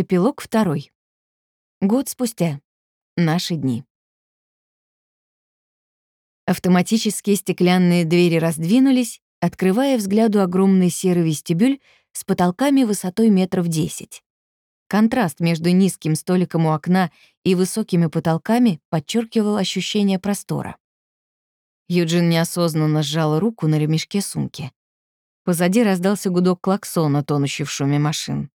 Эпилог второй. Год спустя. Наши дни. Автоматические стеклянные двери раздвинулись, открывая взгляду огромный серый вестибюль с потолками высотой метров десять. Контраст между низким столиком у окна и высокими потолками подчеркивал ощущение простора. Юджин неосознанно сжал руку на ремешке сумки. Позади раздался гудок клаксона, тонущий в шуме машин.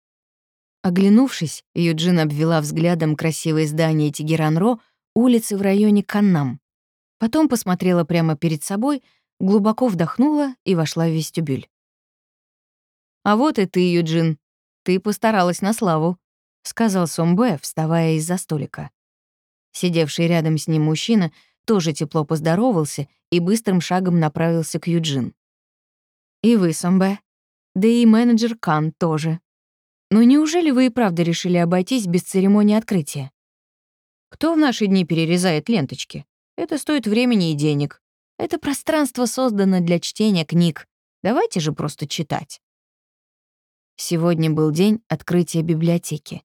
Оглянувшись, Юджин обвела взглядом красивые здания Тегеран-Ро, улицы в районе Каннам. Потом посмотрела прямо перед собой, глубоко вдохнула и вошла в вестибюль. «А вот и ты, Юджин. Ты постаралась на славу», — сказал Сомбе, вставая из-за столика. Сидевший рядом с ним мужчина тоже тепло поздоровался и быстрым шагом направился к Юджин. «И вы, Сомбе. Да и менеджер Кан тоже», но неужели вы и правда решили обойтись без церемонии открытия? Кто в наши дни перерезает ленточки? Это стоит времени и денег. Это пространство создано для чтения книг. Давайте же просто читать. Сегодня был день открытия библиотеки.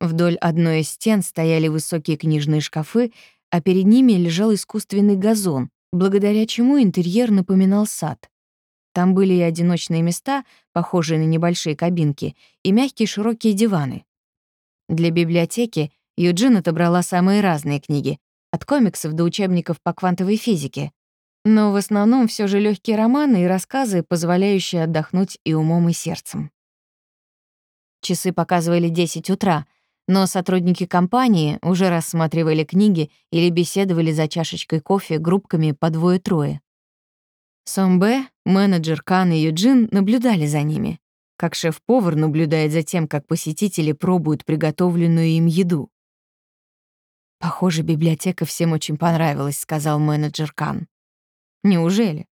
Вдоль одной из стен стояли высокие книжные шкафы, а перед ними лежал искусственный газон, благодаря чему интерьер напоминал сад. Там были и одиночные места, похожие на небольшие кабинки, и мягкие широкие диваны. Для библиотеки Юджин отобрала самые разные книги, от комиксов до учебников по квантовой физике. Но в основном все же легкие романы и рассказы, позволяющие отдохнуть и умом, и сердцем. Часы показывали 10 утра, но сотрудники компании уже рассматривали книги или беседовали за чашечкой кофе группками по двое-трое. Сомбе, менеджер Кан и Юджин наблюдали за ними, как шеф-повар наблюдает за тем, как посетители пробуют приготовленную им еду. «Похоже, библиотека всем очень понравилась», — сказал менеджер Кан. «Неужели?»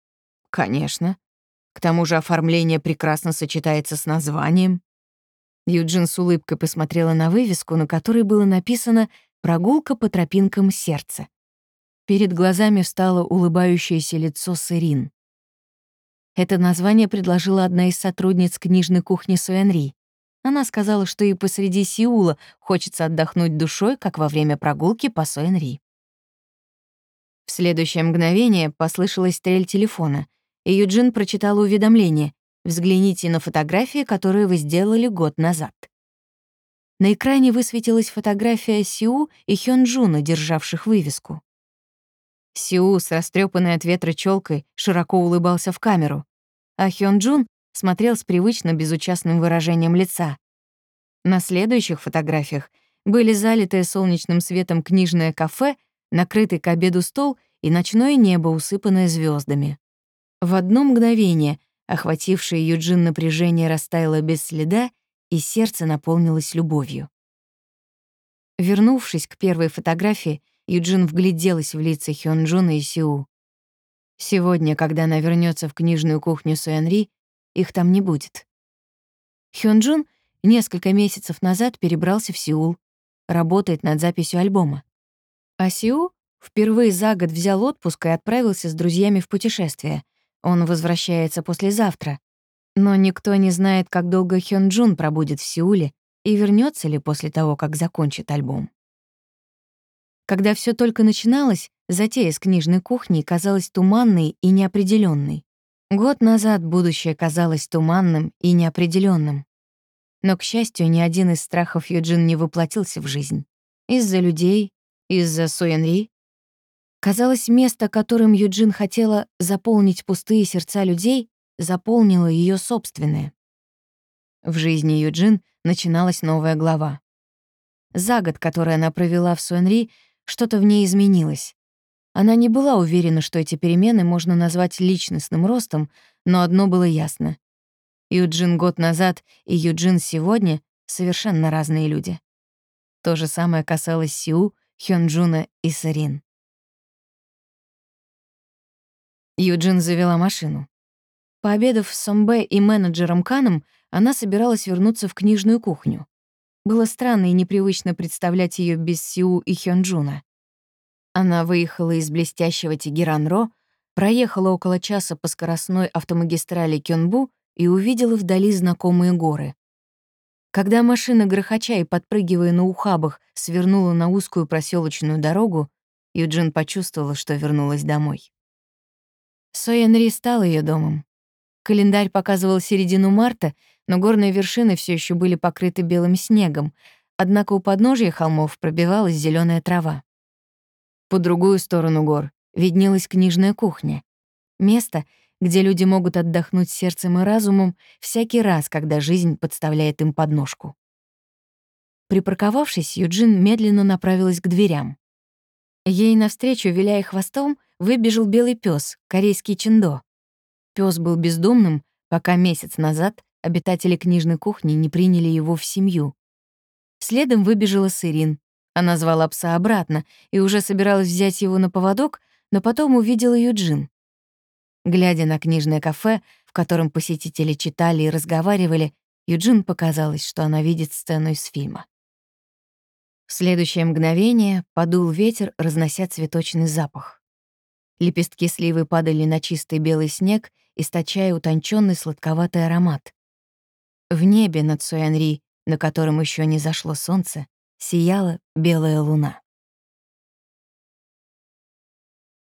«Конечно. К тому же оформление прекрасно сочетается с названием». Юджин с улыбкой посмотрела на вывеску, на которой было написано «Прогулка по тропинкам сердца». Перед глазами встало улыбающееся лицо Сырин. Это название предложила одна из сотрудниц книжной кухни Суэнри. Она сказала, что и посреди Сеула хочется отдохнуть душой, как во время прогулки по Суэнри. В следующее мгновение послышалась стрель телефона, и Юджин прочитал уведомление «Взгляните на фотографии, которые вы сделали год назад». На экране высветилась фотография Сиу и Хёнджуна, державших вывеску. Сиу с растрепанной от ветра челкой широко улыбался в камеру, а Хён Джун смотрел с привычно безучастным выражением лица. На следующих фотографиях были залитые солнечным светом книжное кафе, накрытый к обеду стол и ночное небо, усыпанное звездами. В одно мгновение охватившее Юджин напряжение растаяло без следа, и сердце наполнилось любовью. Вернувшись к первой фотографии, Юджин вгляделась в лица Хёнджуна и Сиу. Сегодня, когда она вернется в книжную кухню Суэнри, их там не будет. Хёнджун несколько месяцев назад перебрался в Сеул, работает над записью альбома. А Сиу впервые за год взял отпуск и отправился с друзьями в путешествие. Он возвращается послезавтра. Но никто не знает, как долго Хёнджун пробудет в Сеуле и вернется ли после того, как закончит альбом. Когда все только начиналось, затея с книжной кухней казалась туманной и неопределенной. Год назад будущее казалось туманным и неопределенным. Но, к счастью, ни один из страхов Юджин не воплотился в жизнь. Из-за людей, из-за Суэнри. Казалось, место, которым Юджин хотела заполнить пустые сердца людей, заполнило ее собственное. В жизни Юджин начиналась новая глава. За год, который она провела в Суэнри, что-то в ней изменилось. Она не была уверена, что эти перемены можно назвать личностным ростом, но одно было ясно. Юджин год назад и Юджин сегодня — совершенно разные люди. То же самое касалось Сиу, Хёнджуна и Сарин. Юджин завела машину. Пообедав с Сомбе и менеджером Каном, она собиралась вернуться в книжную кухню. Было странно и непривычно представлять ее без Сиу и Хёнджуна. Она выехала из блестящего Тегеранро, проехала около часа по скоростной автомагистрали Кёнбу и увидела вдали знакомые горы. Когда машина, грохоча и подпрыгивая на ухабах, свернула на узкую проселочную дорогу, Юджин почувствовала, что вернулась домой. Соенри стал ее домом. Календарь показывал середину марта, но горные вершины все еще были покрыты белым снегом, однако у подножия холмов пробивалась зеленая трава. По другую сторону гор виднелась книжная кухня. Место, где люди могут отдохнуть сердцем и разумом всякий раз, когда жизнь подставляет им подножку. Припарковавшись, Юджин медленно направилась к дверям. Ей навстречу, виляя хвостом, выбежал белый пес, корейский чиндо. Пес был бездомным, пока месяц назад обитатели книжной кухни не приняли его в семью. Следом выбежала Сырин. Она звала пса обратно и уже собиралась взять его на поводок, но потом увидела Юджин. Глядя на книжное кафе, в котором посетители читали и разговаривали, Юджин показалось, что она видит сцену из фильма. В следующее мгновение подул ветер, разнося цветочный запах. Лепестки сливы падали на чистый белый снег, источая утонченный сладковатый аромат. В небе над Суэнри, на котором еще не зашло солнце, сияла белая луна.